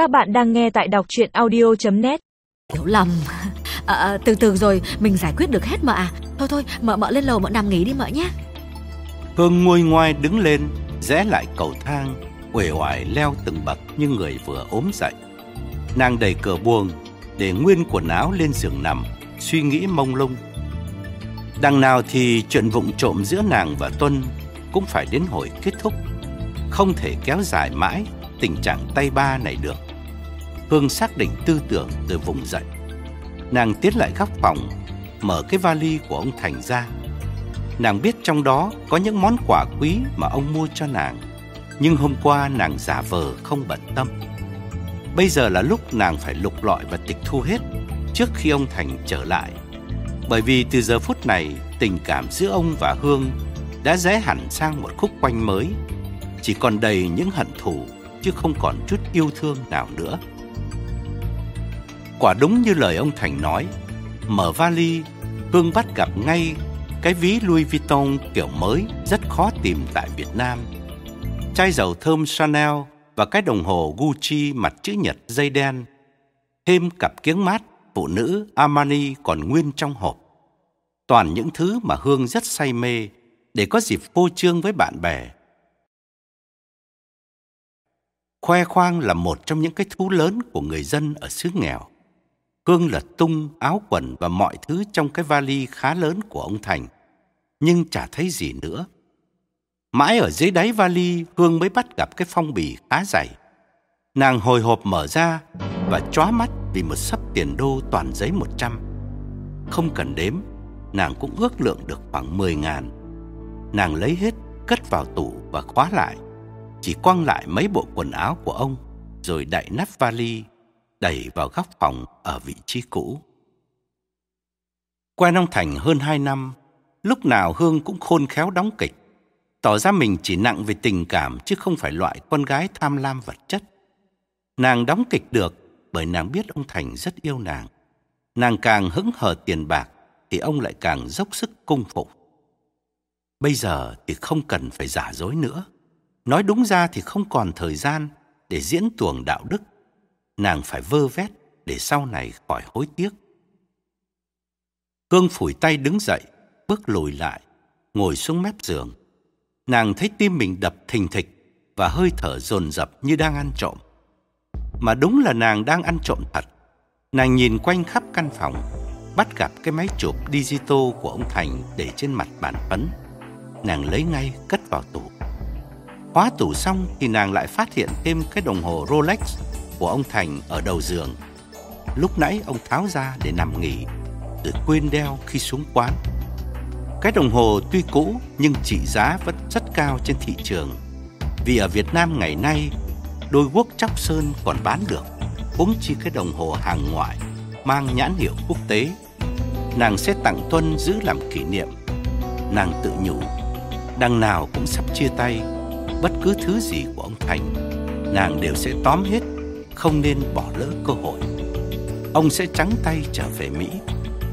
Các bạn đang nghe tại đọc chuyện audio.net Hiểu lầm. À, à, Từ từ rồi mình giải quyết được hết mợ à. Thôi thôi mợ mợ lên lầu mợ nằm nghỉ đi mợ nhé. Hương nguôi ngoai đứng lên Rẽ lại cầu thang uể oải leo từng bậc như người vừa ốm dậy. Nàng đẩy cửa buồng Để nguyên quần áo lên giường nằm Suy nghĩ mông lung. Đằng nào thì chuyện vụng trộm giữa nàng và Tuân Cũng phải đến hồi kết thúc Không thể kéo dài mãi Tình trạng tay ba này được Hương xác định tư tưởng từ vùng dậy. Nàng tiến lại góc phòng, Mở cái vali của ông Thành ra. Nàng biết trong đó có những món quà quý mà ông mua cho nàng, Nhưng hôm qua nàng giả vờ không bận tâm. Bây giờ là lúc nàng phải lục lọi và tịch thu hết Trước khi ông Thành trở lại. Bởi vì từ giờ phút này, Tình cảm giữa ông và Hương Đã rẽ hẳn sang một khúc quanh mới. Chỉ còn đầy những hận thù, Chứ không còn chút yêu thương nào nữa. Quả đúng như lời ông Thành nói Mở vali Hương bắt gặp ngay cái ví Louis Vuitton kiểu mới, rất khó tìm tại Việt Nam. Chai dầu thơm Chanel và cái đồng hồ Gucci mặt chữ nhật dây đen. Thêm cặp kiếng mát, phụ nữ Armani còn nguyên trong hộp. Toàn những thứ mà Hương rất say mê để có dịp phô trương với bạn bè. Khoe khoang là một trong những cái thú lớn của người dân ở xứ nghèo cương lật tung áo quần và mọi thứ trong cái vali khá lớn của ông Thành, nhưng chả thấy gì nữa. Mãi ở dưới đáy vali, Hương mới bắt gặp cái phong bì khá dày. Nàng hồi hộp mở ra và chóa mắt vì một sấp tiền đô toàn giấy 100. Không cần đếm, nàng cũng ước lượng được khoảng 10 ngàn. Nàng lấy hết, cất vào tủ và khóa lại. Chỉ quăng lại mấy bộ quần áo của ông, rồi đậy nắp vali đẩy vào góc phòng ở vị trí cũ. Quen ông Thành hơn hai năm, lúc nào Hương cũng khôn khéo đóng kịch, tỏ ra mình chỉ nặng về tình cảm chứ không phải loại con gái tham lam vật chất. Nàng đóng kịch được bởi nàng biết ông Thành rất yêu nàng. Nàng càng hững hờ tiền bạc thì ông lại càng dốc sức cung phục. Bây giờ thì không cần phải giả dối nữa. Nói đúng ra thì không còn thời gian để diễn tuồng đạo đức nàng phải vơ vét để sau này khỏi hối tiếc. Cương phủi tay đứng dậy, bước lùi lại, ngồi xuống mép giường. Nàng thấy tim mình đập thình thịch và hơi thở dồn dập như đang ăn trộm. Mà đúng là nàng đang ăn trộm thật. Nàng nhìn quanh khắp căn phòng, bắt gặp cái máy chụp digital của ông Thành để trên mặt bàn phấn. Nàng lấy ngay cất vào tủ. Khóa tủ xong thì nàng lại phát hiện thêm cái đồng hồ Rolex của ông Thành ở đầu giường. Lúc nãy ông tháo ra để nằm nghỉ, rồi quên đeo khi xuống quán. Cái đồng hồ tuy cũ nhưng trị giá vẫn rất cao trên thị trường. Vì ở Việt Nam ngày nay, đôi guốc chóc sơn còn bán được, cũng chỉ cái đồng hồ hàng ngoại mang nhãn hiệu quốc tế. Nàng sẽ tặng Tuân giữ làm kỷ niệm. Nàng tự nhủ, đằng nào cũng sắp chia tay, bất cứ thứ gì của ông Thành, nàng đều sẽ tóm hết không nên bỏ lỡ cơ hội. Ông sẽ trắng tay trở về Mỹ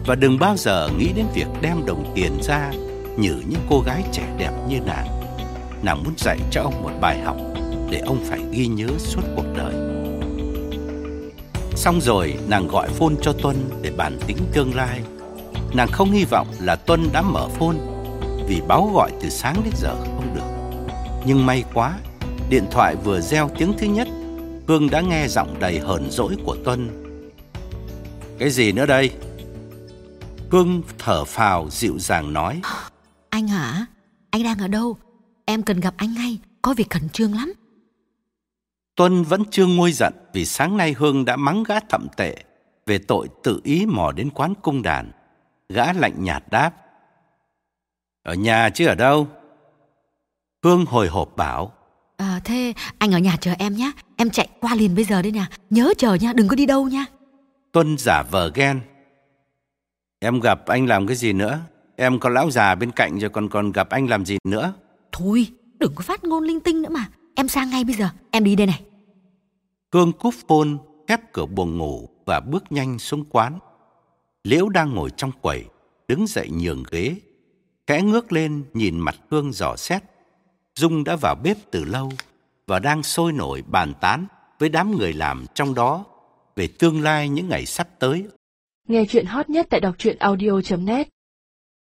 và đừng bao giờ nghĩ đến việc đem đồng tiền ra nhử những cô gái trẻ đẹp như nàng. Nàng muốn dạy cho ông một bài học để ông phải ghi nhớ suốt cuộc đời. Xong rồi, nàng gọi phone cho Tuân để bàn tính tương lai. Nàng không hy vọng là Tuân đã mở phone vì báo gọi từ sáng đến giờ không được. Nhưng may quá, điện thoại vừa reo tiếng thứ nhất Hương đã nghe giọng đầy hờn dỗi của Tuân. Cái gì nữa đây? Hương thở phào dịu dàng nói. Anh hả? Anh đang ở đâu? Em cần gặp anh ngay, có việc khẩn trương lắm. Tuân vẫn chưa nguôi giận vì sáng nay Hương đã mắng gã thậm tệ về tội tự ý mò đến quán cung đàn. Gã lạnh nhạt đáp. Ở nhà chứ ở đâu? Hương hồi hộp bảo. À, thế anh ở nhà chờ em nhé Em chạy qua liền bây giờ đây nè. Nhớ chờ nha đừng có đi đâu nha. Tuân giả vờ ghen. Em gặp anh làm cái gì nữa? Em có lão già bên cạnh rồi còn còn gặp anh làm gì nữa? Thôi đừng có phát ngôn linh tinh nữa mà. Em sang ngay bây giờ. Em đi đây này. Cương cúp phôn khép cửa buồng ngủ Và bước nhanh xuống quán. Liễu đang ngồi trong quầy Đứng dậy nhường ghế Khẽ ngước lên nhìn mặt Hương dò xét Dung đã vào bếp từ lâu và đang sôi nổi bàn tán với đám người làm trong đó về tương lai những ngày sắp tới. Nghe chuyện hot nhất tại đọc truyện audio.net